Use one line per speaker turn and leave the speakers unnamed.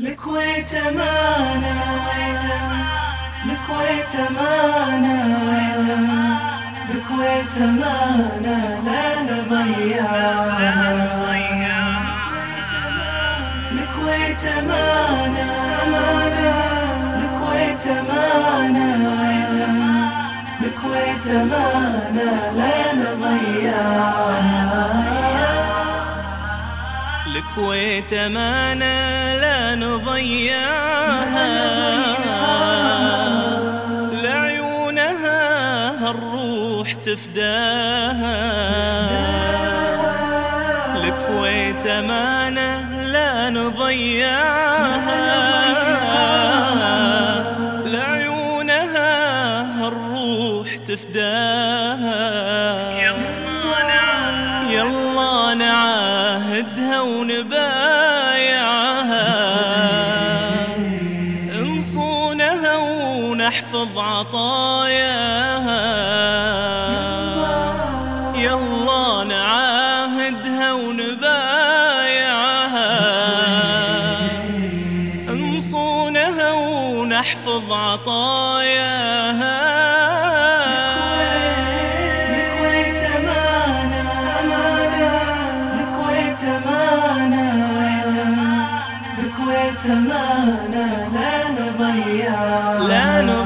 الكويت امانه الكويت امانه الكويت امانه لا نضيعها الكويت امانه الكويت امانه الكويت امانه لا نضيعها
الكويت امانه لا نضيعها لعيونها الروح تفداها. الكويت أمانة لا نضيعها. لعيونها الروح تفداها. يلا نعاهدها ونبايعها ونحفظ عطاياها. يلا نعاهدها ونبايعها. نصونها ونحفظ عطاياها.
تمانا لا نضيع. لا نضيع.